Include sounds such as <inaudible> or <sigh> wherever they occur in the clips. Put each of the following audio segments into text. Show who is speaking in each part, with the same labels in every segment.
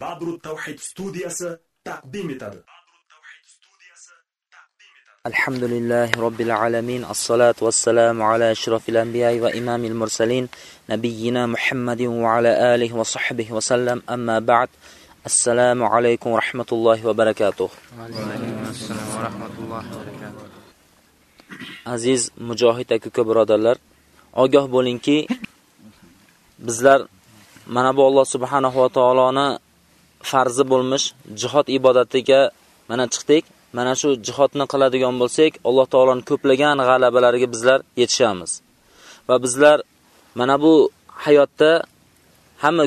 Speaker 1: Tawhid studiyasi taqdim etadi.
Speaker 2: الحمد لله رب العالمين الصلاة والسلام على أشرف الأنبياء وإمام المرسلين نبينا محمد وعلى آله وصحبه وسلم أما بعد السلام عليكم ورحمة الله وبركاته aziz mujohid aka birodarlar ogoh bo'lingki bizlar mana bu Alloh subhanahu va taoloni farzi bo'lmish jihod ibodatiga mana chiqdik mana shu jihodni qiladigan bo'lsak Alloh taoloning ko'plagan g'alabalariga bizlar yetishamiz va bizlar mana bu hayotda hamma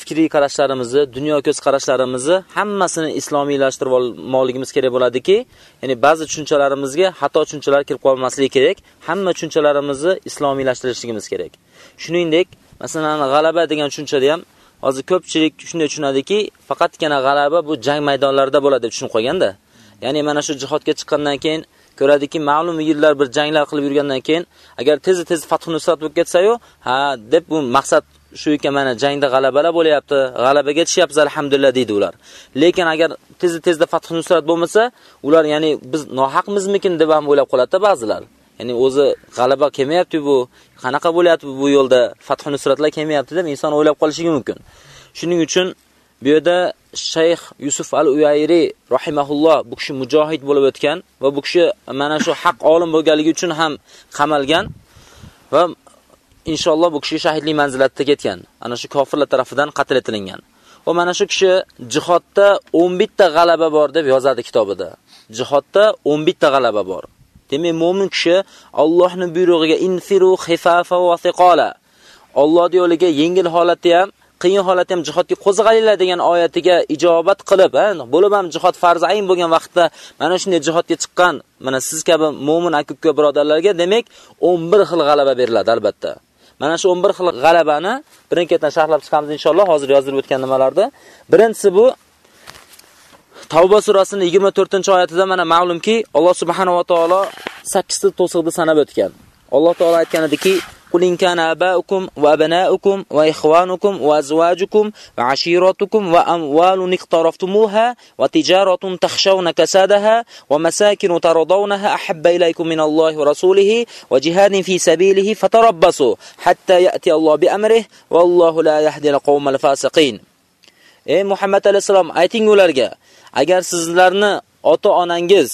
Speaker 2: fikriy qarashlarimizni, dunyo ko'z qarashlarimizni hammasini islomiylashtirib olmoqligimiz kerak bo'ladiki, ya'ni ba'zi tushunchalarimizga xato tushunchalar kirib qolmasligi kerak. Hamma tushunchalarimizni islomiylashtirish kerak. Shuningdek, masalan, g'alaba degan tushunchada ham hozir ko'pchilik shunday tushunadiki, faqatgina g'alaba bu jang maydonlarida bo'ladi deb tushunib qo'yganda. Ya'ni mana shu jihodga chiqqandan keyin ko'radiki, ma'lum yillar bir janglar qilib yurgandan keyin agar tez-tez fath nusrat bo'lib ketsa-yu, ha deb bu maqsad shu ekan mana jangda g'alabalar bo'lyapti, g'alabaga tushyapmiz alhamdulillah deydi ular. Lekin agar tez-tezda fath nusrat bo'lmasa, ular ya'ni biz nohaqmizmikin deb ham o'ylab qoladi ba'zilar. Ya'ni o'zi g'alaba kelmayapti bu, qanaqa bo'lyapti bu yo'lda fath nusratlar kelmayapti deb inson o'ylab qolishi mumkin. Shuning uchun bu yerda Shayx Yusuf al-Uyayri rahimahulloh bu kishi mujohid bo'lib o'tgan va bu kishi mana shu haq olim bo'lganligi uchun ham qamalgan va inshaalloh bu kishi shahidlik manzilatida ketgan. Ana shu kofirlar tarafidan qatl etilgan. Va mana shu kishi jihodda 11 ta g'alaba bor deb yozadi kitobida. Jihodda 11 ta g'alaba bor. Demak, mu'min kishi Allohning buyrug'iga infiru khifafa va thiqala. Alloh yo'liga yengil holatda ham qiyin holatda ham jihodga qo'zg'alinglar degan oyatiga ijobat qilib, ha, bo'lib ham jihod farz ayn bo'lgan vaqtda mana shunday jihodga chiqqan, mana siz kabi mu'min aka birodarlarga demak 11 xil g'alaba beriladi albatta. Mana shu 11 xil g'alabani birin-ketin sharhlab chiqamiz inshaalloh, hozir yozilib o'tgan nimalarda. Birinchisi bu Tavba surasining 24-oyatida mana ma'lumki, Alloh subhanahu va taolo 8 ta to'siqni sanab o'tgan. Alloh taolo aytgan ediki: قل إن كان آباؤكم وأبناؤكم وإخوانكم وأزواجكم وعشيرتكم وأموال اقترفتموها وتجارة تخشون كسادها ومساكن ترضونها أحب إليكم من الله ورسوله وجهاد في سبيله فتربصوا حتى يأتي الله بأمره والله لا يهدي القوم الفاسقين ey muhammad alayhissalom ayting ularga agar sizlarni ota onangiz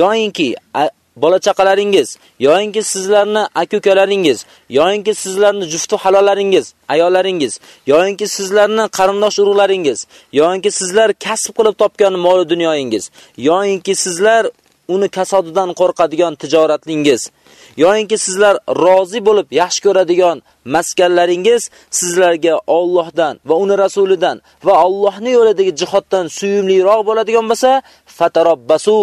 Speaker 2: yoyinki bola chaqalaringiz, yoyinki sizlarni aka-ukalaringiz, yoyinki sizlarni jufti halollaringiz, ayollaringiz, yoyinki sizlarni qarindosh urug'laringiz, yoyinki sizlar kasb qilib topgan mol dunyoyingiz, yoyinki sizlar uni kasodidan qo'rqadigan tijoratlingiz, yoyinki sizlar rozi bo'lib yaxshi ko'radigan maskanlaringiz sizlarga Allohdan va uni rasulidan va Allohning yo'lidagi jihoddan suyumliroq bo'ladigan bo'lsa, fatarabbasu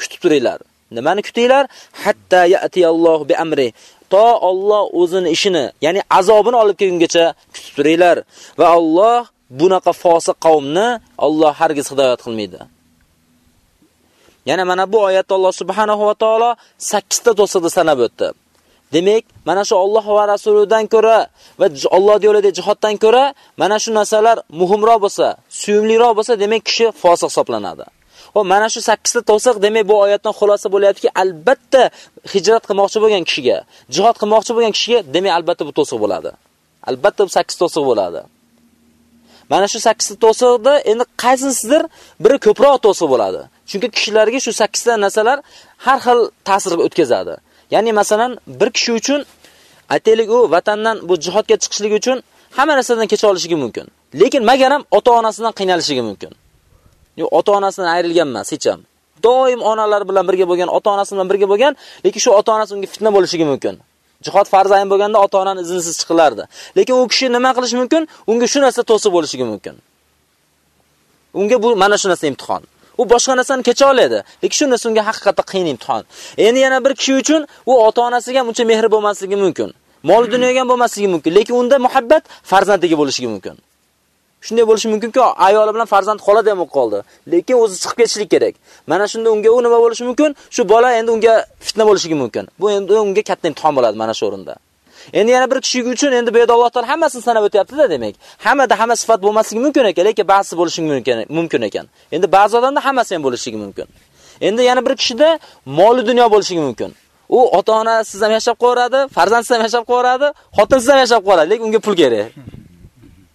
Speaker 2: kutib turinglar. Nimani kutinglar? Hatta ya'tiyallohu bi amri. To Alloh o'zini ishini, ya'ni azobini olib kelgungacha kutib turinglar va Alloh bunaqa fosiq qavmni Alloh hargiz hidoyat qilmaydi. Yana mana bu oyatda Alloh subhanahu va taolo 8 ta to'siqni sanab o'tdi. Demek, mana shu Alloh va rasulidan ko'ra va Alloh yo'lida jihoddan ko'ra mana shu narsalar muhimroq bo'lsa, suyumliroq bo'lsa, demak kishi fosiq hisoblanadi. Va mana shu 8 ta to'siq demak bu oyatdan xulosa bo'lyaptiki, albatta hijrat qilmoqchi bo'lgan kishiga, jihod qilmoqchi bo'lgan kishiga demak albatta bu to'siq bo'ladi. Albatta bu 8 to'siq bo'ladi. Mana shu 8 ta to'siqda endi qaysisidir biri ko'proq to'siq bo'ladi. Chunki kishilarga shu 8 ta narsalar har xil ta'sir o'tkazadi. Ya'ni masalan, bir kishi uchun aytaylik u vatandan bu jihodga chiqishligi uchun hamma narsadan kecha olishligi mumkin. Lekin magaram ota-onasidan qiynalishligi mumkin. Yo ota-onasidan ayrilgan emas hech ham. Doim onalar bilan birga bo'lgan, ota-onasi bilan birga bo'lgan, lekin shu ota-onasi unga fitna bo'lishligi mumkin. Jihod farzayin bo'lganda ota-onani iznisiz chiqilardi. Lekin u kishi nima qilish mumkin? Unga shu narsa to'sib bo'lishi mumkin. Unga bu mana shu narsa imtihon. U boshqa narsani kecha oladi, lekin shu narsa unga haqiqatda qiyin imtihon. Endi yana bir kishi uchun u ota-onasiga muncha uncha mehr bo'lmasligi mumkin. Mol dunyoga ham bo'lmasligi mumkin, lekin unda muhabbat farzandiga bo'lishi mumkin. Shunday bo'lishi mumkinki, ayoli bilan farzand qoladi ham qoldi. Lekin o'zi chiqib ketishlik kerak. Mana shunda unga u nima bo'lishi mumkin? Shu bola endi unga fitna bo'lishi mumkin. Bu endi unga katta imtihon bo'ladi mana shu o'rinda. Endi yana bir kishi uchun endi bu yerda Alloh taol hammasini sanab o'tyapti-da, demak. Hammada hamma sifat bo'lmasligi mumkin ekan, lekin ba'zi bo'lishi mumkin, mumkin ekan. Endi ba'zi odamda hammasi ham bo'lishi mumkin. Endi yana bir kishida mol dunyo bo'lishi mumkin. U ota-onasiz ham yashab qoladi, farzandsiz ham yashab qoladi, xotinsiz ham yashab qoladi, lekin unga pul kerak.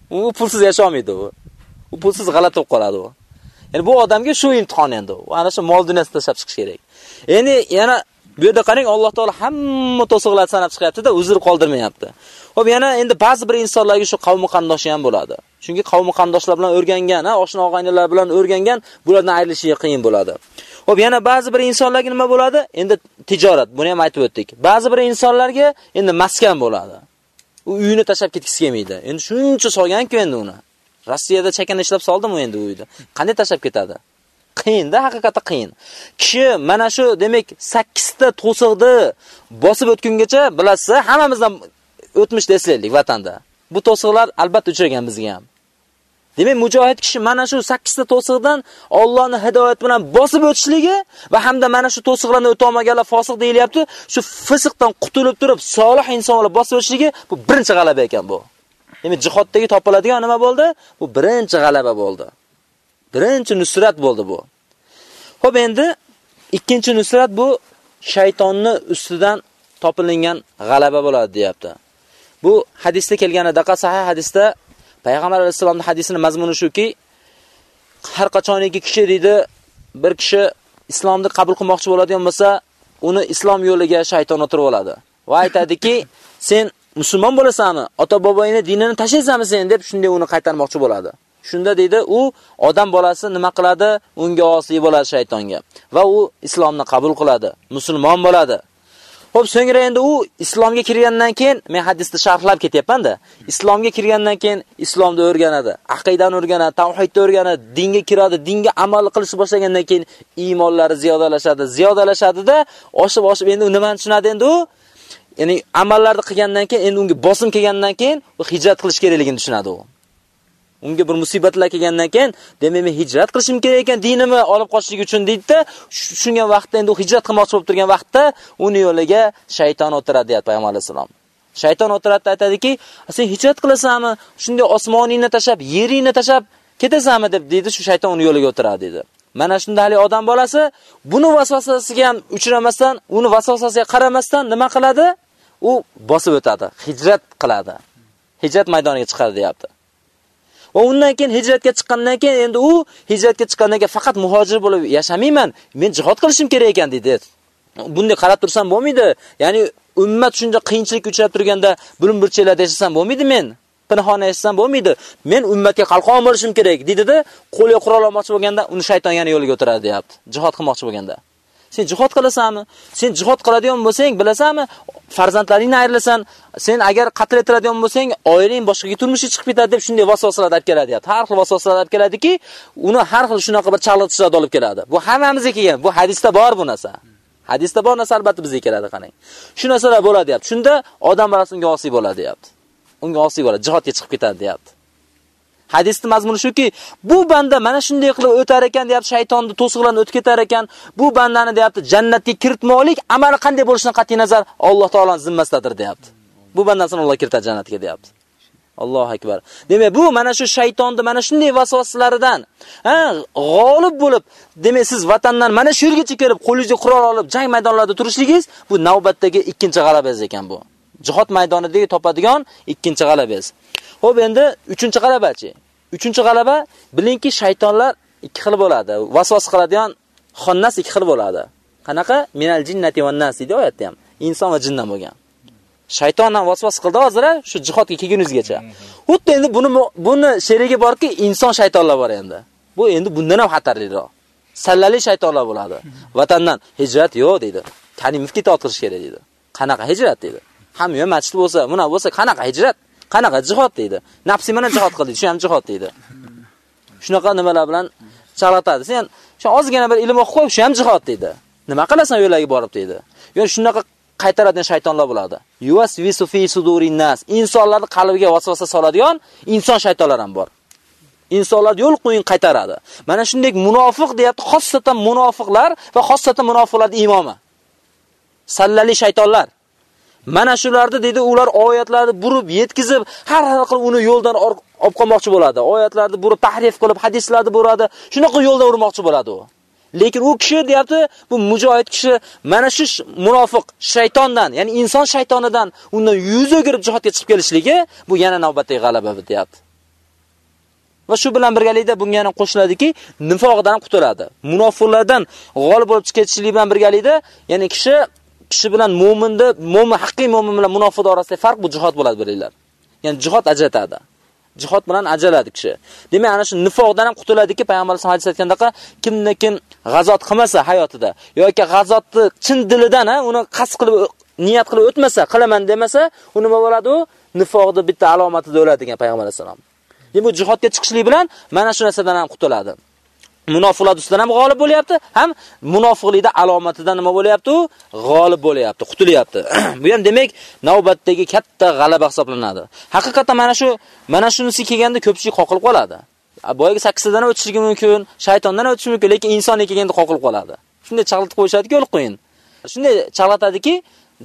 Speaker 2: U pulsiz yasha olmaydi u. U pulsiz g'alati bo'lib qoladi u. Ya'ni bu odamga shu imtihon endi. U ana shu mol dunyosini tashlab chiqish kerak. Endi yana bu yerda qarang, Alloh taolo hamma to'siqlarni sanab chiqyapti-da, uzr qoldirmayapti. Xo'p, yana endi ba'zi bir insonlarga shu qavmi qandoshi ham bo'ladi. Chunki qavmi qandoshlar bilan o'rgangan, ha, oshna og'aynilar bilan o'rgangan, bulardan ayrilishiga qiyin bo'ladi. Xo'p, yana ba'zi bir insonlarga nima bo'ladi? Endi tijorat, buni ham aytib o'tdik. Ba'zi bir insonlarga endi maskan bo'ladi. U uyini tashlab ketgisi kelmaydi. Endi shuncha solgan-ku endi uni. Rossiyada chakana ishlab soldimi endi u? Qanday tashlab ketadi? Qiyinda, haqiqatda qiyin. Kishi mana shu, demak, 8 ta to'siqni bosib o'tgungacha bilasiz, hammamizdan o'tmish deslaylik vatanda. Bu to'siqlar albatta uchragan bizga ham. Demak, mujohid kishi mana shu 8 ta to'siqdan Allohning hidoyat bilan bosib o'tishligi va hamda mana shu to'siqlarni o'ta olmaganlar fosiq deyilyapti. Shu fisqdan qutulib turib, solih insonlar bosib o'tishligi bu birinchi g'alaba ekan bu. Demak, jihoddagi topiladigan nima bo'ldi? Bu birinchi g'alaba bo'ldi. Birinchi nusrat bo'ldi bu. Xo'p, endi ikkinchi nusrat bu shaytonni ustidan topilingan g'alaba bo'ladi, deyapti. Bu hadisda kelganidaqa sahih hadisda Payg'ambar alayhisolamning hadisining mazmuni shuki, har qachoniki kishi deydi, bir kishi islomni qabul qilmoqchi bo'ladigan bo'lsa, uni islom yo'liga shayton o'tirib oladi. Va aytadiki, <laughs> sen musulmon bo'lasanmi? Ota-boboyingni dinini tashlaysanmi sen deb shunday uni qaytarmoqchi bo'ladi. Shunda deydi, u odam bolasi nima qiladi? Unga osiy bo'ladi shaytonga va u islomni qabul qiladi, musulmon bo'ladi. Xo'p, so'ngra endi u islomga kirgandan keyin men hadisni sharhlab ketyapman-da. Islomga kirgandan keyin islomni o'rganadi, aqidani o'rganadi, tavhidni o'rganadi, dinga kiradi, dinga amal qilishni boshlagandan keyin iymonlari ziyodalashadi, ziyodalashadi-da, oshib-oshib endi nimani tushunadi endi u? Ya'ni amallarni qilgandan keyin endi unga bosim kelgandan keyin u hijrat qilish kerakligini tushunadi u. Unga bir musibatlar kelgandan keyin, demak men hijrat qilishim kerak ekan, dinimni olib qochishlik uchun deydi-da, shunga vaqtda endi u hijrat qilmoqchi bo'lib turgan vaqtda uni yo'liga shayton o'tiradi deydi payg'ambar sollallohu Shayton o'tiradi aytadiki, "Sen hijrat qilasanmi? Shunday osmoningni tashab, yeringni tashab ketasanmi?" deb deydi, shu shayton uni yo'liga o'tiradi dedi. Mana shunda hali odam bolasi buni vasvasasiga ham uchramasdan, uni vasvasasiga qaramasdan nima qiladi? U bosib o'tadi, hijrat qiladi. Hijrat maydoniga chiqadi deyapti. Va undan keyin hijratga chiqqandan keyin endi u hijratga chiqqandan keyin faqat muhojir bo'lib yashamayman, men jihad qilishim kerak ekan dedi. Bunday qarab tursam bo'lmaydi. Ya'ni ummat shuncha qiyinchilik uchrab turganda bulim burchaklarda yashasam bo'lmaydi men. Pinhona yashasam bo'lmaydi. Men ummatga qalqon bo'lishim kerak dedi-da, qo'lga qurol olmoqchi bo'lganda uni shayton yana yo'liga o'tiradi, deyapti. Jihad qilmoqchi bo'lganda. Sen jihad qilasanmi? Sen jihad qiladigan bo'lsang, bilasanmi? Farzandlaringni ayrilasan, sen agar qatl etiladigan bo'lsang, oilang boshqaga turmushga chiqib ketadi deb shunday vasvasalar olib keladi. Har xil vasvasalar olib keladiki, uni har xil shunaqa bir chalg'itishlar olib keladi. Bu hammamizga kelgan. Bu hadisda bor bu narsa. Hadisda bor narsa albatta bizga keladi, qarang. Shu narsalar bo'ladi, deyapti. Shunda odam balasi unga osiy bo'ladi, deyapti. Unga osiy bo'ladi, jihodga chiqib ketadi, deyapti. Hadisning mazmuni shuki, bu banda mana shunday qilib o'tar ekan, deyapti, shaytonni to'siqlarni o'tib ketar ekan. Bu bandani deyapti, jannatga kiritmoqlik amali qanday bo'lishidan qat'iy nazar Alloh taolaning zimmasidadir, deyapti. Bu bandasini Alloh kiritadi jannatga, deyapti. Allohu akbar. Demak, bu mana shu shaytonni mana shunday vasvasalaridan, ha, g'olib bo'lib, demak, siz vatandan mana shu yergacha kelib, qo'lingizga qurol olib, jang maydonlarida turishligingiz bu navbatdagi ikkinchi g'alabangiz ekan bu. Jihod maydonidagi topadigan ikkinchi g'alabangiz. Xo'p, endi 3-chi g'alabachi. 3-chi g'alaba bilingki, shaytonlar ikki xil bo'ladi. Vasvas qiladigan xonnas ikki xil bo'ladi. Qanaqa? Minal jinnati wan nas deydi oyatda ham. Inson va jindan bo'lgan. Shayton ham vasvas qildi hozir shu jihodga kelguningizgacha. Xuddi endi buni buni sherigi borki, inson shaytonlar bor endi. Bu endi bundan ham xatarliroq. Sallali shaytonlar bo'ladi. Vatandan hijrat yo'q deydi. Tanimga tortirish kerak deydi. Qanaqa hijrat deydi. Hamma yo masjid bo'lsa, buna bo'lsa qanaqa hijrat? Qanaqa jihod deydi. Nafsi bilan jihod qildi, shu ham jihod deydi. Shunaqa nimalar bilan chalatadi. Sen shu ozgina bir ilm o'qib qo'yib, shu ham jihod deydi. Nima qilasan yo'llarga borib deydi. Yo'q shunaqa qaytaradigan shaytonlar bo'ladi. Yuvas visufi sudurin nas. Insonlarning qalbiga vasvasa soladigan inson shaytonlar ham bor. Insonlar yo'l qo'yin qaytaradi. Mana shunday munofiq deyapti, xossatan munofiqlar va xossatan munofiqlarning imomi. Sallali shaytonlar. Mana shularni dedi, ular oyatlarni burib, yetkizib, har xil qilib uni yo'ldan olib qolmoqchi bo'ladi. Oyatlarni burib, tahrif qilib, hadislarni buradi, shunaqa yo'ldan urmoqchi bo'ladi u. Lekin u kishi deyapti, bu mujohid kishi mana shu munofiq shaytondan, ya'ni inson shaytonidan undan yuz o'girib jihodga chiqib kelishligi bu yana navbatdagi g'alaba deyapti. Va shu bilan birgalikda bunga yana qo'shiladiki, nifoqdan qutuladi. Munofiqlardan g'olib bo'lib ketishlik bilan birgalikda, ya'ni kishi kishi bilan mu'minni, mu'min haqiqiy mu'min bilan munofiq orasidagi farq bu jihod bo'ladi biringlar. Ya'ni jihod ajratadi. Jihod bilan ajaladi kishi. Demak, ana shu nifoqdan ham qutuladiki, payg'ambar sollallohu alayhi vasallam aytgandaqa kimni kim g'azot qilmasa hayotida yoki g'azotni chin dilidan ha, uni qasd qilib niyat qilib o'tmasa, qilaman demasa, u nima bo'ladi u? Nifoqni bitta alomatida o'ladi degan payg'ambar sollallohu Demak, bu jihodga chiqishlik bilan mana shu narsadan ham qutuladi. Munofiqlar ustidan ham g'olib bo'lyapti, ham munofiqlikda alomatidan nima bo'lyapti? U g'olib bo'lyapti, qutulyapti. <clears throat> bu ham demak, navbatdagi katta g'alaba hisoblanadi. Haqiqatan mana shu mana shunisi kelganda ko'pchilik qoqilib qoladi. Boyagi 8 dan o'tishligi mumkin, shaytondan o'tishi mumkin, lekin insonga kelganda qoqilib qoladi. Shunday chaqlatib qo'yishadiki, yo'l qo'yin. Shunday chaqlatadiki,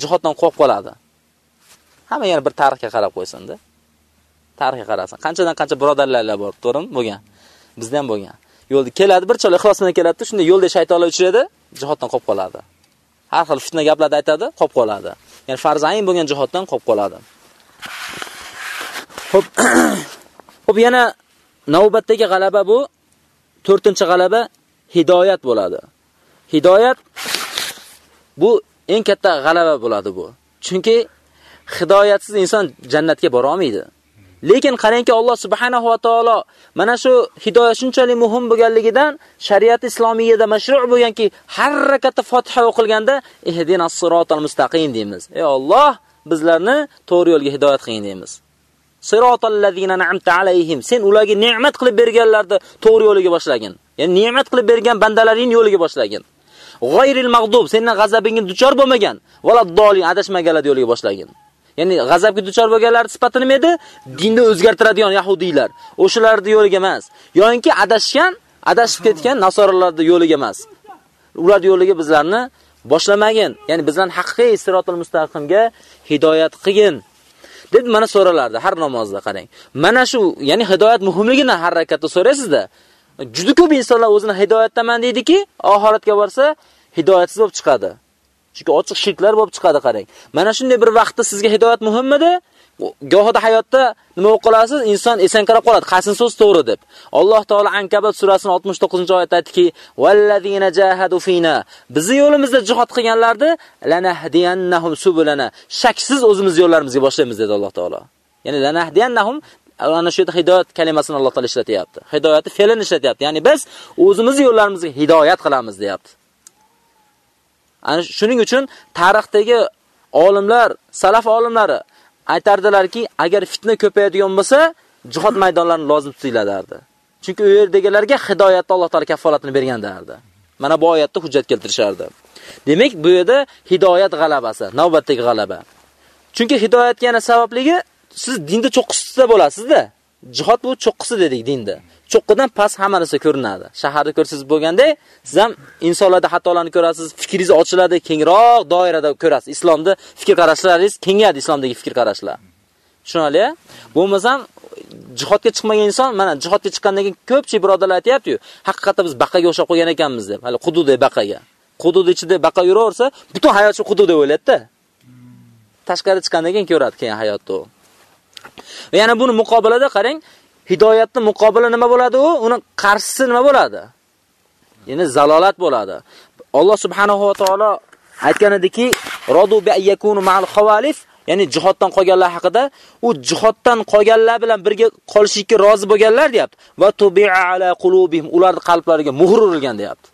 Speaker 2: jihoddan qo'rqib qoladi. Hamma yana bir tarixga qarab qo'ysin-da. Tarixga qarasin. Qanchadan qancha birodarlarlar bor, to'g'rimi? Bo'lgan. Bizda ham bo'lgan. Yo'lda keladi, bir cho'la ixlos bilan keladi, shunda yo'lda shaytonlar uchraydi, jihoddan qolib qoladi. Har xil fitna gaplarni aytadi, qolib qoladi. Ya'ni farzayn bo'lgan jihoddan qolib qoladi. Xo'p. <coughs> Xo'p, yana navbatdagi g'alaba bu 4-g'alaba hidoyat bo'ladi. Hidoyat bu eng katta g'alaba bo'ladi bu. Chunki hidoyatsiz inson jannatga bora olmaydi. Lekin qarangki Alloh subhanahu va taolo mana shu hidoyat shunchalik muhim bo'lganligidan shariat islomiyada mashru' bo'lganki, har rakatda Fotiha o'qilganda ihdinas sirotal mustaqim deymiz. Ey Alloh, bizlarni to'g'ri yo'lga hidoyat qiling deymiz. Sirotal ladzina an'amta alayhim. Sen ularga ne'mat qilib berganlarni to'g'ri yo'liga boshlagin. Ya'ni ne'mat qilib bergan bandalaring yo'liga boshlagin. G'ayril mag'dub, senning g'azabingga duchor bo'lmagan, valaddolin adashmaganlar yo'liga boshlagin. Ya'ni g'azabga duchor bo'lganlar sifati nima edi? Dinni o'zgartiradigan yahudiylar. O'shalarning yo'liga emas. Yo'inki adashgan, adashib ketgan nasoralarning yo'liga emas. Ular yo'liga bizlarni boshlamagin. Ya'ni bizlarni haqiqiy sirotul mustaqimga hidoyat qilgin. deb mana so'ralardi har namozda qarang. Mana shu, ya'ni hidoyat muhimligini har harakatda so'raysizda. Juda ko'p insonlar o'zini hidoyatdaman deydiki, oxiratga borsa hidoyatsiz bo'lib chiqadi. Chunki ochiq shirklar bo'lib chiqadi qarang. Mana shunday bir vaqtda sizga hidoyat muhimmidi? Gohida hayotda nima o'qilasiz? Inson esankirab qoladi. Qaysi so'z to'g'ri deb. Alloh taolo Ankabut surasining 69-oyatda aytdiki: "Vallazina jahadu fina" Bizni yo'limizda jihad qilganlarni lanahdiyannahum subulana. Shaksiz o'zimiz yo'llarimizga boshlaymiz dedi Alloh taolo. Ya'ni lanahdiyannahum ana shu yerda hidoyat kalimasini Alloh taolo ishlatyapti. Hidoyatni fe'lini ishlatyapti. Ya'ni biz o'zimiz yo'llarimizga hidoyat qilamiz, deyapti. Ana shuning uchun tarixdagi olimlar, salaf olimlari aytardilarki, agar fitna ko'payadigan bo'lsa, jihod maydonlarini lozim tutiladi. Chunki u yerdagilarga hidoyatni Alloh taolo kafolatini bergan derdi. Mana bu oyatda hujjat keltirishardi. Demak, bu yerda hidoyat g'alabasi, navbatdagi g'alaba. Chunki hidoyatga yana sababligi siz dinda cho'qqisida bo'lasizda. Jihod bu cho'qqisi dedik dinda. cho'qqidan past hamma narsa ko'rinadi. Shaharda ko'rsiz bo'lganda, siz ham insonlarda xatolarni ko'rasiz, fikringiz ochiladi, kengroq doirada ko'rasiz. Islomda fikr qarashlaringiz kengayadi, islomdagi fikr qarashlar. Tushunali? Bo'lmasam jihodga chiqmagan inson, mana jihodga chiqqandan keyin ko'pchilik birodarlar aytayapti-yu, haqiqatda biz baqaga o'xshab qolgan ekanmiz deb. Hali hududda baqaga. Hudud ichida baqa yuraversa, butun hayot shu deb o'ylaydi-da. Tashqari chiqqandan keyin ko'radi keyin hayotni. Yana buni muqobilada qarang, hidoyatni muqobili nima bo'ladi u? Uni qarshisi nima bo'ladi? Ya'ni zalolat bo'ladi. Alloh subhanahu va taolo aytganidiki, "Radu bi ayyakunu ma'al khawalif" ya'ni jihoddan qolganlar haqida, u jihoddan qolganlar bilan birga qolishga rozi bo'lganlar deyapti. Va tubi'a ala qulubihim, ularning qalblariga muhr urilgan deyapti.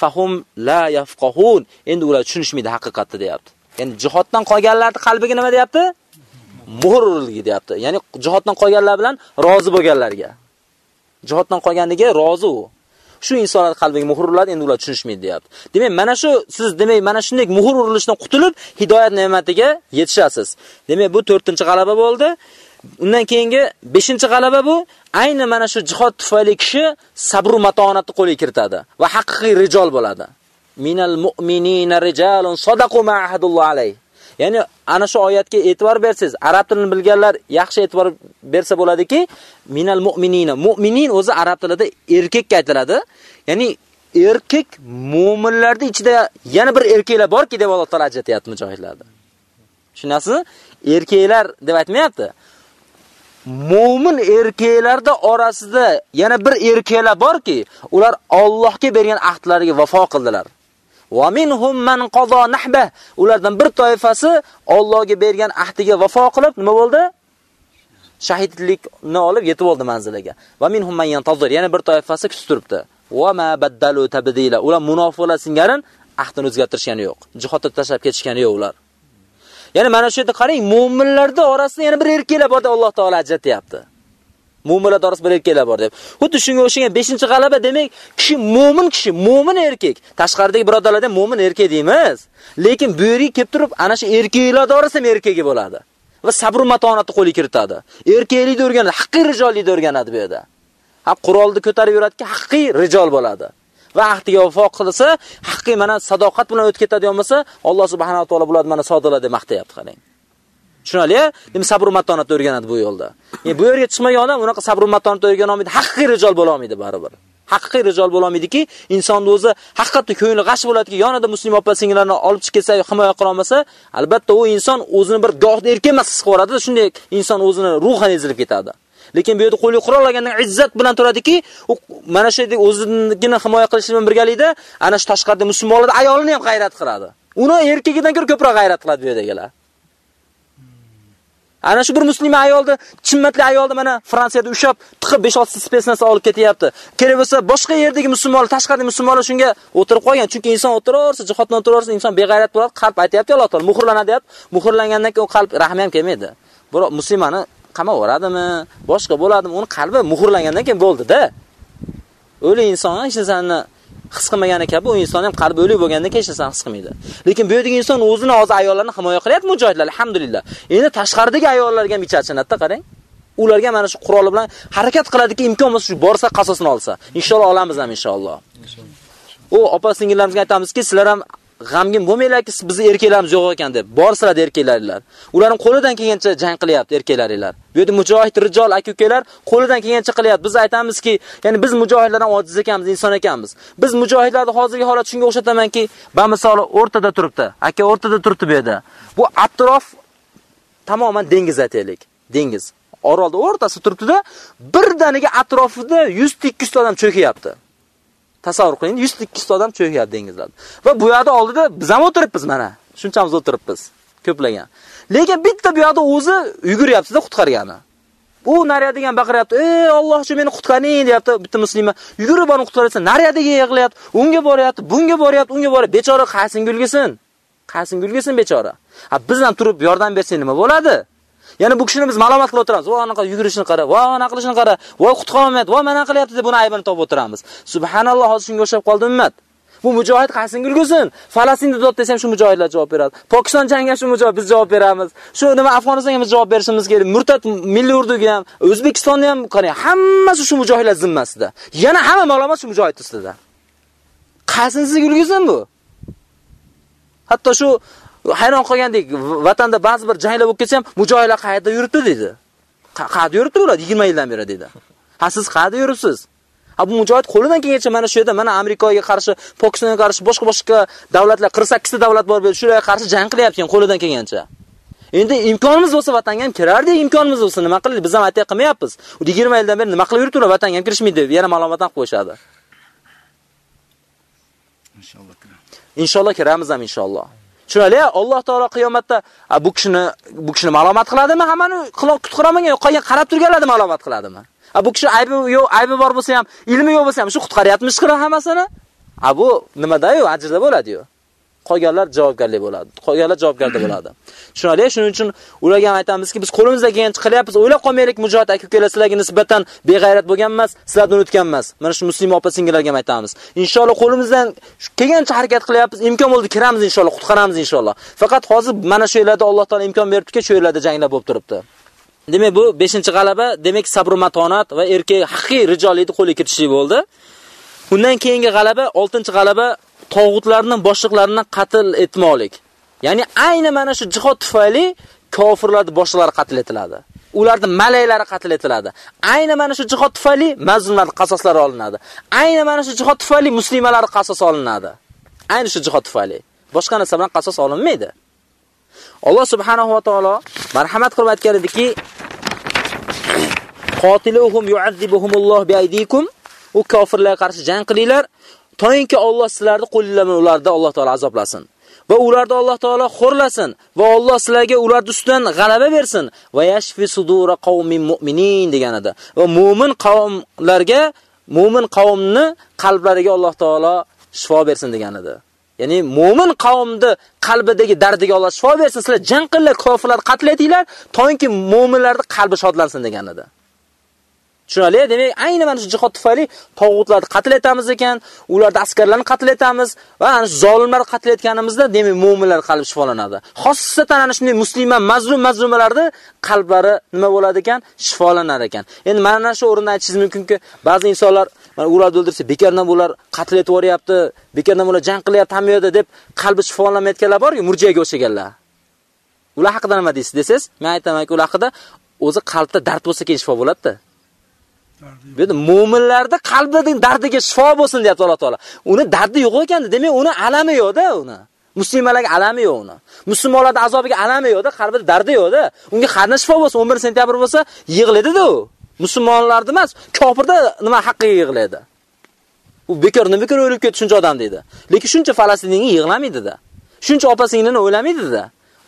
Speaker 2: Fahum la yafqahun. Endi ular tushunishmaydi haqiqatni deyapti. Ya'ni jihoddan qolganlarning qalbiga nima deyapti? Muhr urilgi deyapti. Ya'ni jihoddan qolganlar bilan rozi bo'lganlarga. Jihoddan qolganiga rozi u. Shu insonlar qalbiga muhr uriladi, endi ular tushunishmaydi deyapti. Demak, mana shu siz demak mana shunday muhr urilishdan qutulib hidoyat ne'matiga yetishasiz. Demak, bu 4-chi g'alaba bo'ldi. Undan keyingi 5-g'alaba bu ayni mana shu jihod tufayli kishi sabr va matonatni qo'lga kiritadi va haqiqiy rijol bo'ladi. Minal mu'minina rijalun sadaqu ma ahadulloh alayh. Ya'ni ana shu oyatga e'tibor bersiz, arab tilini bilganlar yaxshi e'tibor bersa bo'ladiki, minal mu'minina. Mu'minin o'zi arab tilida erkakka aytiladi. Ya'ni erkak mu'minlarning ichida yana bir erkaklar borki deb Alloh taolaj ajratyapti joylarda. Tushunasizmi? Erkaklar deb aytmayapti. Mu'min erkaklarda orasida yana bir erkaklar borki, ular Allohga bergan ahdlariga vafo qildilar. Va minhum man qada nahba. Ulardan bir toifasi Allohga bergan ahdiga vafo qilib nima bo'ldi? Shahidlikni olib yetib oldi manziliga. Va minhum man yantazir. Yana bir toifasi kutib turibdi. Va ma baddalu tabdila. Ular munofiqlar singarin ahdini o'zgartirishgani yo'q. Jihodda tashlab ketishgani yo'q ular. Ya'ni mana shu yerda qarang, mu'minlarning orasida yana bir erkaklar bor Alloh taolo ajratyapti. Mu'minlar orasida bir erkaklar bor deb. Xuddi shunga o'xshagan 5-g'alaba demak, kishi mu'min kishi, mu'min erkak. Tashqaridagi birodarlarda mu'min erkak deymiz. Lekin bu yerga kelib turib, ana shu erkaklar orasida erkagi bo'ladi. Va sabr matonatni qo'li kiritadi. Erkaklikni o'rganadi, haqiqiy rijollikni o'rganadi bu yerda. Ha qurolni ko'tarib yuradiki, haqiqiy rijol bo'ladi. va ahdiga vafo qilsa, haqiqiy mana sadoqat bilan o'tib ketadigan bo'lsa, Alloh subhanahu va taolo bularni mana sodiqlar deb maqtayapti qarang. Tushunali? Demak, sabr va matonatni o'rganadi bu yo'lda. Ya'ni bu yerga chiqmagan odam unaqa sabr va matonatni o'rgana olmaydi, haqiqiy rijol bo'la olmaydi baribir. Haqiqiy rijol bo'la olmaydiki, insonning o'zi haqiqatda ko'ngli g'ash bo'ladiki, yonida muslim opa singillarni olib chiqib kelsa, himoya qila olmasa, albatta u inson o'zini bir gohda erkin emas his qilib shunday inson o'zini ruhan ezilib ketadi. Lekin bu yerda qo'li qurol olgandan izzat bilan turadiki, u mana shu o'zini himoya qilish bilan birgalikda ana shu tashqarida musulmonlar ayolini ham g'ayrat qiladi. Uni erkagidan ko'ra ko'proq g'ayrat qiladi bu yerdagilar. Ana shu bir musulmon ayolni, chimmatli ayolni mana Fransiyada ushab, tiqib 5-6 spesnasi olib ketyapti. Kerak bo'lsa, boshqa yerdagi musulmonlar, tashqaridagi musulmonlar shunga o'tirib qolgan. Chunki inson o'tiraversa, jihatdan o'tiraversa, inson beg'ayrat bo'ladi, qalb aytayapti Alloh taolo, muhrlanadi deyapti. Muhrlangandan keyin qalb rahmi ham kelmaydi. Biroq musulmonni qamaveradimi, boshqa bo'ladimi, uni qalbi muhrlangandan keyin bo'ldi-da. O'li inson hech narsani his qilmagan ekan, bu inson ham qalbi o'lik bo'lgandan hech narsani his qilmaydi. Lekin bu yerdagi inson o'zini hozir ayollarni himoya qilyapti mujohidlar, alhamdulillah. Endi tashqaridagi ayollarga ham ichachinadi qarang. Ularga mana shu quroli bilan harakat qiladiki, imkon bo'lsa shu borsa qasosini olsa. Inshaalloh olamiz ham inshaalloh. U opa singillarimizga aytamizki, sizlar ham g'amgin bo'lmanglarki, bizni erkaklarimiz yo'q ekan deb. Borsalar erkaklaringlar. Ularning qo'lidan kelgancha jang qilyapti erkaklaringlar. Bu yerda mujohid rijol aka-ukalar qo'lidan kelgancha qilyapti. Biz aytamizki, ya'ni biz mujohidlar ham ojiz ekanmiz, inson ekanmiz. Biz mujohidlarni hozirgi holat shunga o'xshatamanki, ba misoli o'rtada turibdi. Aka o'rtada turibdi bu yerda. Bu atrof tamoman dengiz aytaylik. Dengiz. Orolda o'rtasi turibdi-da, birdaniga atrofida 100-200 odam cho'kiyapti. Tasavvur qiling, 100-200 odam cho'kyapti dengizlarda. Va bu yerda oldida biz ham o'tiribmiz mana. Shunchamiz o'tiribmiz. Ko'plagan. Lekin bitta bu yerda o'zi yuguryapti-da qutqargani. Bu nariyadigan baqiryapti. "Ey Allohchi meni qutqaring" deyapti bitta musulmon. Yugurib borib qutqarsa, nariyadagi yig'layapti. Unga boryapti, bunga boryapti, unga boryapti. Bechora qaysin gulgisin? Qaysin gulgisin bechora? Ha biz ham turib yordam bersak nima bo'ladi? Ya'ni bu kishini biz ma'lumot qilib o'tiramiz. Voy anaqa yugurishini qara, voy anaqa qilishini qara, voy qutqarolmaydi, voy mana qilyapti deb buni aybini topib o'tiramiz. Subhanalloh, hozir shunga o'xshab qoldi ummat. Bu mujohid qaysin gulgusin? Falastin dod desam shu mujohidlar javob beradi. Pokiston jangiga shu mujohid biz javob beramiz. Shu nima Afg'onistonga biz javob berishimiz kerak. Murtad milliy urduga ham, O'zbekistonni ham qarang, hammasi shu mujohidlar zimmasida. Yana hamma ma'lumot shu mujohid ustida. Qaysinsiz gulgusin bu? Hatto shu hayron qolgandek, vatanda ba'zi bir janglar bo'lib ketsa ham, mujohidlar qayerda yuribdi dedi. Qayerda yuribdi ular 20 yildan beri dedi. Ha siz qayerda yuribsiz? Ha bu mujohid qo'lidan kelgancha mana shu yerda mana Amerikaga qarshi, Pokistonga qarshi, boshqa-boshqa davlatlar 48 ta davlat bor bo'lib, shularga qarshi jang qilyapti qo'lidan kelgancha. Endi imkonimiz bo'lsa vatanga ham kirardik, imkonimiz bo'lsa nima qildik? Biz ham aytay qilmayapmiz. 20 yildan beri nima qilib yuribdilar, vatanga ham kirishmaydi, yana ma'lumot ham qo'yishadi. Inshaalloh kiramiz. Inshaalloh kiramiz ham inshaalloh. Tushunali, Alloh taolo qiyomatda bu kishini bu kishini ma'lumot qiladimi? Hammani qutqaramagan yo'q, qolgan qarab turganlarni ma'lumot qiladimi? A bu kishi aybi yo'q, aybi bor bo'lsa ham, ilmi yo'q bo'lsa ham shu qutqaryapmiz-ku hammasini? A bu nimada-yu, ajrda bo'ladi-yu. Qolganlar javobgarlik bo'ladi. Qolganlar javobgarda <clears throat> bo'ladi. Tushunali? Shuning uchun ularga ham aytamizki, biz qo'limizdan kelgancha qilyapmiz. O'ylab qolmaylik mujohid aka-ukalar sizlarga nisbatan beg'ayrat bo'lgan emas, sizlarni unutgan emas. Mana shu musulmon opa-singillarga ham aytamiz. Inshaalloh qo'limizdan kelgancha harakat qilyapmiz. Imkon bo'ldi kiramiz inshaalloh, qutqaramiz inshaalloh. Faqat hozir mana shu yerlarda Alloh taolo imkon beribdi-ki, shu yerlarda janglar bo'lib turibdi. Demak, bu 5-g'alaba, demak, sabr matonat va erkak haqiqiy rijollikni qo'lga kiritishlik bo'ldi. Undan keyingi g'alaba, 6-g'alaba tog'utlarning boshliqlarini qatl etmoqlik. Ya'ni ayni mana shu jihod tufayli kofirlarning boshlari qatl etiladi. Ularning malaylari qatl etiladi. Ayni mana shu jihod tufayli mazlumlar qasoslari olinadi. Ayni mana shu jihod tufayli muslimalar qasos olinadi. Ayni shu jihod tufayli. Boshqa narsa bilan qasos olinmaydi. Alloh subhanahu va taolo marhamat qilib aytgan ediki: <clears throat> "Qotiluhum yu'azzibuhumulloh biaydikum" u kofirlarga qarshi jang qilinglar, to'yinki Alloh sizlarni qo'linglar ularda Alloh taolo azoblasin. va ularda Alloh taolo xo'rlasin va Alloh sizlarga ular ustidan g'alaba bersin va yashfi sudura qaumin mu'minin deganida. Va mu'min qavmlarga, mu'min qavmni qalblariga Alloh taolo shifo bersin deganida. Ya'ni mu'min qavmni qalbidagi dardiga Alloh shifo bersin. Sizlar jang qilinglar, kofirlar qatl etinglar, to'yinki mu'minlarning qalbi shodlansin deganida. Tushunali? Demak, ayni mana shu jihod tufayli tog'utlarni qatl etamiz ekan, ularda askarlarni qatl etamiz va ana shu zolimlarni qatl etganimizda, demak, mu'minlar qalbi shifolanadi. Xossatan ana shunday musulmon mazlum mazlumalarni qalblari nima bo'ladi ekan? Shifolanar ekan. Endi mana shu o'rinda aytishingiz mumkinki, ba'zi insonlar mana ularni o'ldirsa, bekardan bular qatl etib o'ryapti, bekardan bular jang qilyapti, hamyoda deb qalbi shifolanmayotganlar bor-ku, murjiyaga o'xshaganlar. Ular haqida nima deysiz desiz? Men aytamanki, ular haqida o'zi qalbda dard bo'lsa keyin shifo bo'ladi-da. Bu yerda mu'minlarda qalbining dardiga shifo bo'lsin deyapti Alloh taolo. Uni dardi yo'q ekan, demak uni alami yo'q-da uni. Musulmonlarga alami yo'q uni. Musulmonlarning azobiga alami yo'q-da, qalbida dardi yo'q-da. Unga qanday shifo bo'lsin? 11 sentyabr bo'lsa, yig'laydi-da u. Musulmonlarda emas, kofirda nima haqqiga yig'laydi. U bekor nima bekor o'lib ketdi shuncha odam deydi. Lekin shuncha falastinlikni yig'lamaydi-da. Shuncha opa-singlini o'ylamaydi-da.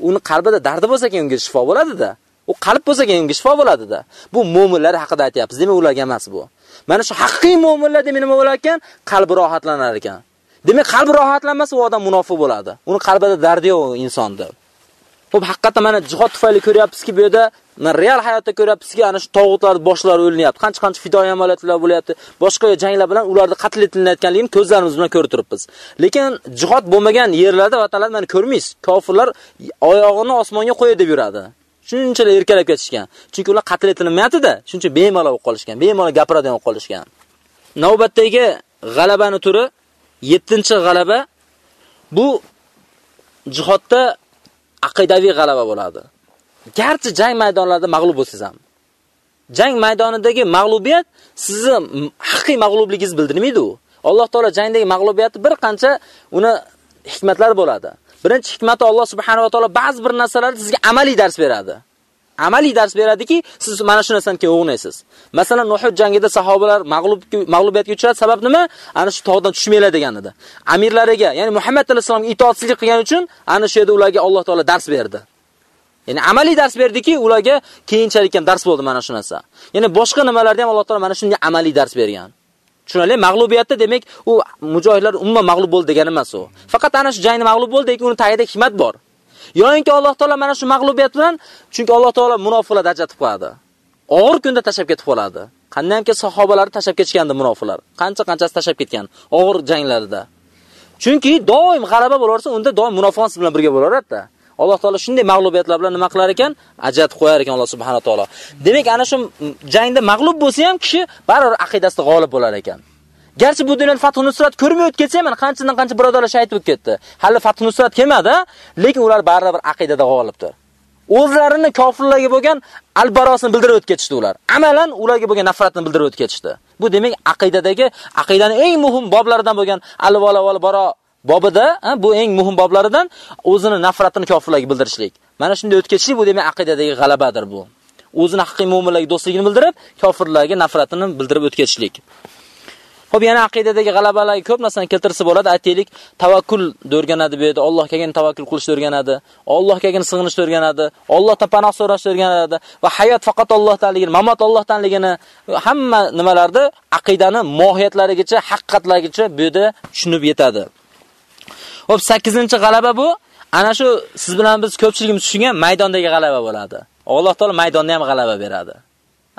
Speaker 2: Uni qalbida dardi bo'lsa keyin unga shifo bo'ladi-da. U qalb bo'lsa keyin unga shifo bo'ladida. Bu mu'minlar haqida aytyapmiz, demak ularga emas bu. Mana shu haqiqiy mu'minlar demak nima bo'lar ekan? Qalbi rohatlanar ekan. Demak, qalbi rohatlanmasa, u odam munofiq bo'ladi. Uni qalbida dardi yo'q insonda. Xo'p, haqiqatan mana jihod tufayli ko'ryapmizki, bu yerda real hayotda ko'ryapmizki, ana shu tog'utlar boshlari o'linyapti. Qancha-qancha fidoyi amaliyotlar bo'lyapti. Boshqa janglar bilan ularni qatl etilayotganligini ko'zlarimiz bilan ko'rib turibmiz. Lekin jihod bo'lmagan yerlarda vatanlar mana ko'rmaysiz. Kofirlar oyog'ini osmonga qo'yib deb yuradi. Shunchalar erkalab ketishgan. Chunki ular qatl etilmayapti-da, shuncha bemalol bo'lib qolishgan, bemalol gapiradigan bo'lib qolishgan. Navbatdagi g'alabani turi 7-chi g'alaba bu jihodda aqidaviy g'alaba bo'ladi. Garchi jang maydonlarida mag'lub bo'lsangiz ham. Jang maydonidagi mag'lubiyat sizni haqiqiy mag'lubligingiz bildirmaydi u. Alloh taolo jangdagi mag'lubiyatni bir qancha uni hikmatlar bo'ladi. Birinchi hikmati Alloh subhanahu va taolo ba'zi bir narsalarni sizga amaliy dars beradi. Amaliy dars beradiki, siz mana shu narsani keyin o'g'naysiz. Masalan, Nuhud jangida sahobalar mag'lub mag'lubiyatga uchradi. Sabab nima? Ana shu tog'dan tushmanglar deganida. Amirlariga, ya'ni Muhammad alayhisolamga itoatsizlik qilgani uchun ana shu yerda ularga Alloh taolo dars berdi. Ya'ni amaliy dars berdiki, ularga keyinchalik ham dars bo'ldi mana shu narsa. Ya'ni boshqa nimalarda ham Alloh taolo mana shunday amaliy dars bergan. Tushunali? Mag'lubiyatda demak, u mujohidlar umuman mag'lub bo'ldi degani emas u. Faqat ana shu jangni mag'lub bo'ldi, lekin uni tayida hikmat bor. Yo'inki Alloh taolo mana shu mag'lubiyat bilan, chunki Alloh taolo munofiqlarni ajratib qo'yadi. Og'ir kunda tashab ketib qoladi. Qandaymki sahobalar tashab ketishgandi munofiqlar. Qancha-qanchasi tashab ketgan og'ir janglarda. Chunki doim g'alaba bo'larsa, unda doim munofiqlar bilan birga bo'laradi-da. Alloh taolo shunday mag'lubiyatlar bilan nima qilar ekan? Ajratib qo'yar ekan Alloh subhanahu va taolo. Demak, ana shu mm, jangda mag'lub bo'lsa ham kishi baribir aqidasida g'olib bo'lar ekan. Garchi bu dunyoda Fath Nusrat ko'rmay o'tib ketsa ham, qanchadan qancha birodarlar shahid bo'lib ketdi. Hali Fath Nusrat kelmadi, lekin ular baribir aqidada g'olibdir. O'zlarini kofirlarga bo'lgan albarosini bildirib o'tib ketishdi ular. Amalan ularga bo'lgan nafratini bildirib o'tib ketishdi. Bu demak aqidadagi aqidaning eng muhim boblaridan bo'lgan al-vala val baro bobida, bu eng muhim boblaridan o'zini nafratini kofirlarga bildirishlik. Mana shunday o'tkazishlik bu demak aqidadagi g'alabadir bu. O'zini haqiqiy mu'minlarga do'stligini bildirib, kofirlarga nafratini bildirib o'tkazishlik. Xo'p, yana aqidadagi g'alabalarga ko'p narsani keltirsa bo'ladi. Aytaylik, tavakkul o'rganadi bu yerda. Allohga tavakkul qilishni o'rganadi. Allohga sig'inishni o'rganadi. Allohdan panoh so'rashni o'rganadi va hayot faqat Alloh taligini, mamot Alloh taligini hamma nimalarda aqidani mohiyatlarigacha, haqiqatlarigacha bu yerda tushunib yetadi. Hop 8-g'alaba bu ana shu siz bilan biz ko'pchiligimiz tushungan maydondagi g'alaba bo'ladi. Alloh taolo maydonda ham g'alaba beradi.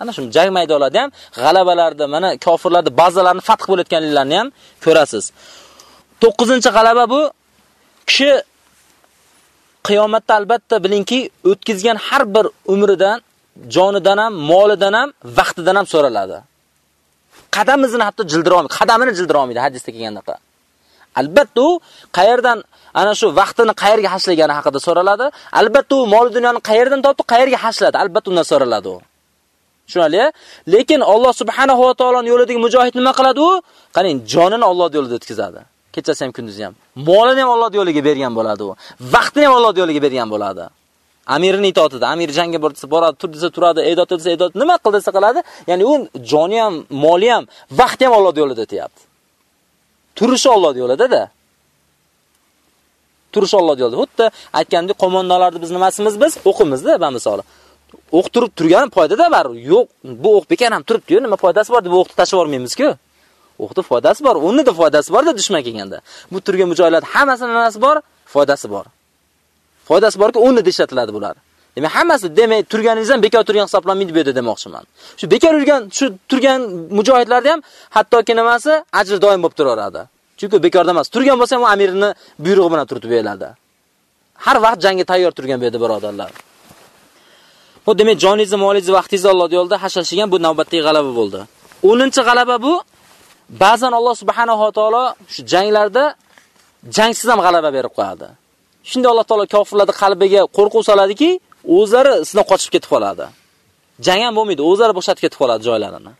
Speaker 2: Ana shu jang maydonlarida ham g'alabalarda mana kofirlarni bazalarini fath bo'layotganliklarini ham ko'rasiz. 9-g'alaba bu kishi qiyomatda albatta bilingki, o'tkazgan har bir umridan, jonidan ham, molidan ham, vaqtidan ham so'raladi. Qadamimizni hatto jildira olmaydi, qadamini jildira olmaydi hadisda kelganidek. Albatta u qayerdan ana shu vaqtini qayerga hashlagani haqida so'raladi. Albatta u mol dunyoni qayerdan topdi, qayerga hashladi. Albatta undan so'raladi u. Tushunali? Lekin Alloh subhanahu va taoloning yo'lidagi mujohid nima qiladi u? Qarang, jonini Alloh yo'lida o'tkazadi. Kechasi ham kunduzi ham. Molini ham Alloh yo'liga bergan bo'ladi u. Vaqtini ham Alloh yo'liga bergan bo'ladi. Amirning itoatida, amir jangga borsa boradi, tur desa turadi, e'dod desa e'dod, nima qildisa qiladi. Ya'ni u joni ham, moli ham, vaqti ham Alloh yo'lida o'tyapti. Turishi Alloh yo'lida-da. Turishi Alloh yo'lida. Xuddi aytgandek, qo'mondonlarni biz nimasimiz biz? O'qimiz-da, ba misoli. o'q turib turgani foydada bor. Yo'q, bu o'q bekan ham turibdi-yu, nima foydasi bor deb o'qni tashib yubormaymiz-ku. O'qni foydasi bor, uni da foydasi bor-da dushman kelganda. Bu turgan joylarda hammasini nimasi bor? Foydasi bor. Foydasi borki, uni ishlatiladi bular. Demak, hammasi demak turganingiz ham bekor turgan hisoblanmaydi bu yerda demoqchiman. Shu bekor yurgan, shu turgan mujohidlarda ham hattoki nimasi ajr doim bo'lib turaveradi. Chunki bekorda emas. Turgan bo'lsa ham amirni buyrug'i bilan turib beriladi. Har vaqt jangga tayyor turgan bu yerda birodarlar. Bu demak joningizni, molingizni, vaqtingizni Alloh yo'lida hashashigan bu navbatdagi g'alaba bo'ldi. 10-g'alaba bu ba'zan Alloh subhanahu va taolo shu janglarda jangsiz ham g'alaba berib qo'yadi. Shunda Alloh taolo kofirlarning qalbiga qo'rquv soladiki, o'zlari sizdan qochib ketib qoladi. Jang ham bo'lmaydi, o'zlari bo'shatib ketib qoladi joylarini.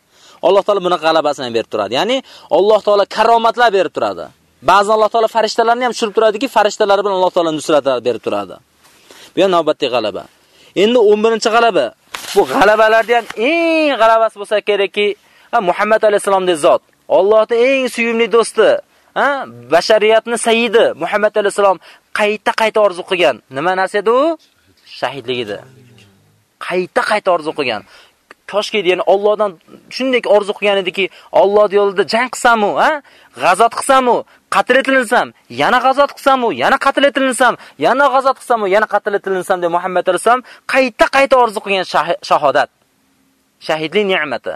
Speaker 2: Alloh taolo buni g'alabasini berib turadi. Ya'ni Alloh taolo karomatlar berib turadi. Ba'zan Alloh taolo farishtalarni ham tushirib turadiki, farishtalar bilan Alloh taolo nusratlar berib turadi. Bu ham navbatdagi g'alaba. Endi 11-g'alaba. Bu g'alabalarda ham eng g'alabasi bo'lsa kerakki, Muhammad alayhisalomdek zot, Allohning eng suyumli do'sti, ha, bashariyatning sayyidi Muhammad alayhisalom qayta-qayta orzu qilgan. Nima narsa edi u? Shahidligida. Qayta-qayta orzu qilgan. Koshki ya'ni Allohdan shunday orzu qilgan ediki, Alloh yo'lida jang qilsam-u, ha? G'azot qilsam-u, qatl etilinsam, yana g'azot qilsam-u, yana qatl etilinsam, yana g'azot qilsam-u, yana qatl etilinsam deb Muhammad alayhisalom qayta-qayta orzu qilgan shahodat. Shahidlik ne'mati.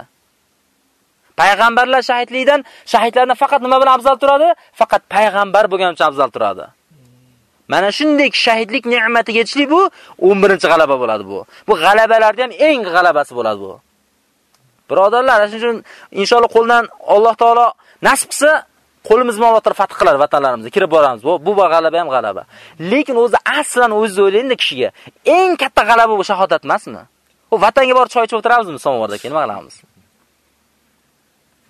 Speaker 2: Payg'ambarlar shahidlikdan shahidlarni faqat nima bilan afzal turadi? Faqat payg'ambar bo'lgani uchun afzal turadi. Mana shunday shahidlik ne'matiga yetishlik bu 11-g'alaba bo'ladi bu. Bu g'alabalarda ham eng g'alabasi bo'ladi bu. Birodarlar, shuning uchun inshaalloh qo'ldan Alloh taolo nasib qilsa qo'limiz bilan fath qiladi vatanlarimizga kirib boramiz. Bu bu g'alaba ham g'alaba. Lekin o'zi aslan o'zi o'ylaydi kishiga eng katta g'alaba bu shahodat emasmi? U vatanga borib choy ichib o'tiramizmi samovarda keyin nima qilamiz?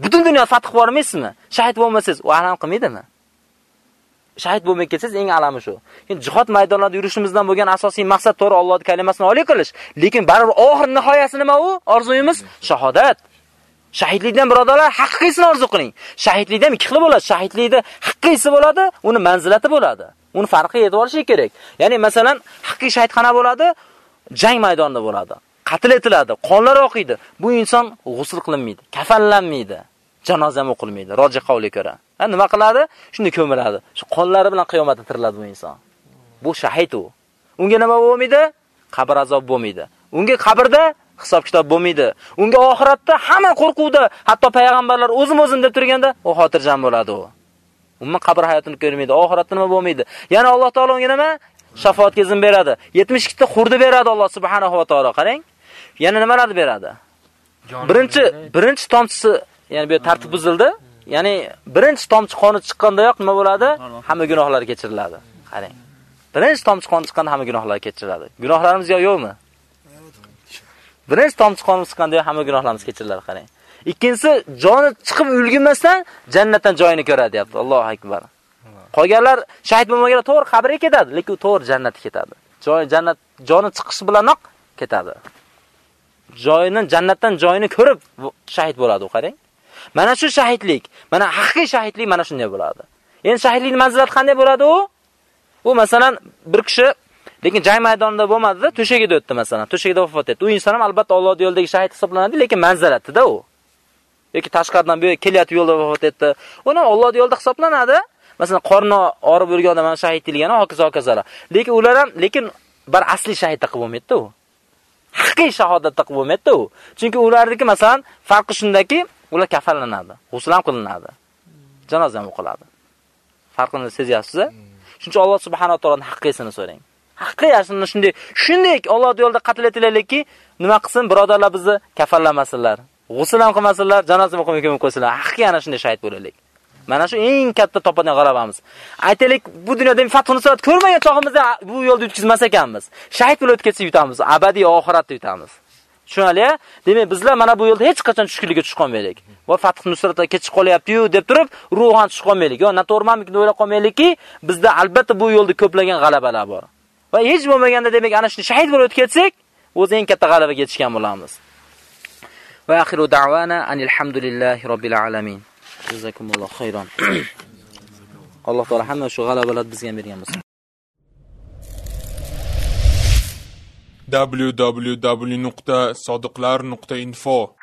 Speaker 2: Butun dunyo fath qilib bormaysizmi? Shahid bo'lmasangiz, u alam qilmaydimi? Shahid bo'lmay ketsangiz eng alami shu. Endi jihod maydonlarida yurishimizdan bo'lgan asosiy maqsad to'g'ri Allohning kalimasini oliy qilish, lekin baribir oxir nihoyasi nima u? Orzuyimiz shahodat. Shahidlikdan birodarlar haqiqiysini orzu qiling. Shahidlikda ham ikki xil bo'ladi. Shahidlikda haqiqiysi bo'ladi, uni manzilati bo'ladi. Uni farqi yetib olish kerak. Ya'ni masalan, haqiqiy shahidxona bo'ladi, jang maydonida bo'ladi. Qatl etiladi, qonlar oqiydi. Bu inson g'usl qilinmaydi, kafanlanmaydi. janoza ham o'qilmaydi, roji qavliga ko'ra. Ha, nima qiladi? Shuni ko'miladi. Shu qonlari bilan qiyomatda tiriladi bu inson. Bu shahid u. Unga nima bo'lmaydi? Qabr azob bo'lmaydi. Unga qabrda hisob kitob bo'lmaydi. Unga oxiratda hamma qo'rquvda, hatto payg'ambarlar o'zim o'zim deb turganda, u xotirjam bo'ladi u. Umuman qabr hayotini ko'rmaydi, oxiratda nima bo'lmaydi. Yana Alloh taolo unga nima? Shafoatga izn beradi. 72 ta xurdi beradi Alloh subhanahu va taolo. Qarang. Yana nimalarni beradi? Birinchi, birinchi tomchisi ya'ni bu tartib buzildi. Ya'ni birinchi tomchi qoni chiqqandayoq nima bo'ladi? Hamma gunohlari kechiriladi. Qarang. Birinchi tomchi qoni chiqqanda hamma gunohlari kechiriladi. Gunohlarimiz yo yo'qmi? Birinchi tomchi qonimiz chiqqanda hamma gunohlarimiz kechiriladi, qarang. Ikkinchisi, joni chiqib ulgurmasdan jannatdan joyini ko'radi, deyapti. Allohu akbar. Qolganlar shahid bo'lmaganlar to'g'ri qabrga ketadi, lekin u to'g'ri jannatga ketadi. Joy jannat joni chiqishi bilanoq ketadi. Joyini jannatdan joyini ko'rib shahid bo'ladi u, qarang. Mana shu shahidlik, mana haqiqiy shahidlik mana shunday bo'ladi. Endi shahidlikning manzilati qanday bo'ladi u? U masalan bir kishi lekin jang maydonida bo'lmadi-da, to'shagida o'tdi masalan, to'shagida vafot etdi. U inson ham albatta Alloh yo'lidagi shahid hisoblanadi, lekin manzilatida u. yoki tashqaridan bu kelyapti yo'lda vafot etdi. Uni Alloh yo'lida hisoblanadi. Masalan, qorni og'rib yurgan odam shahid deyilgan, hokazo hokazolar. Lekin ular ham lekin bir asli shahid qilib bo'lmaydi u. Haqiqiy shahodatda qilib bo'lmaydi u. Chunki ularniki masalan farqi shundaki, ular kafanlanadi, g'usl ham qilinadi. Janoza ham o'qiladi. Farqini sezyapsiz-a? Shuning Alloh subhanahu va taoloning haqqisini so'rang. Haqiqiy aslında shunday, shunday Alloh yo'lida qatl etilaylikki, nima qilsin, birodarlar bizni kafanlamasinlar. G'usl ham qilmasinlar, janoza ham o'qimay qo'ysinlar. Haqiqiy ana shunday shahid bo'laylik. Mana shu eng katta topadigan g'alabamiz. Aytaylik, bu dunyoda fath nusrat ko'rmagan chog'imizda bu yo'lda yutkazmas ekanmiz. Shahid bo'lib o'tkazsa yutamiz, abadiy oxiratda yutamiz. Tushunali? Demak, bizlar mana bu yo'lda hech qachon tushkunlikka tushib qolmaylik. Va fath nusratga kechib qolyapti-yu deb turib, ruhan tushib qolmaylik. Yo, noto'g'rimi o'ylab qolmaylikki, bizda albatta bu yo'lda ko'plagan g'alabalar bor. Va hech bo'lmaganda demak ana shuni shahid bo'lib ketsak, o'zi eng katta g'alabaga yetishgan bo'lamiz. Va axiru da'wana anil hamdulillahi robbil alamin. Jazakumulloh xayron. <coughs> Alloh taolo hamma shu g'alabalarni bizga bergan bo'lsin.
Speaker 3: www.sodiqlar.info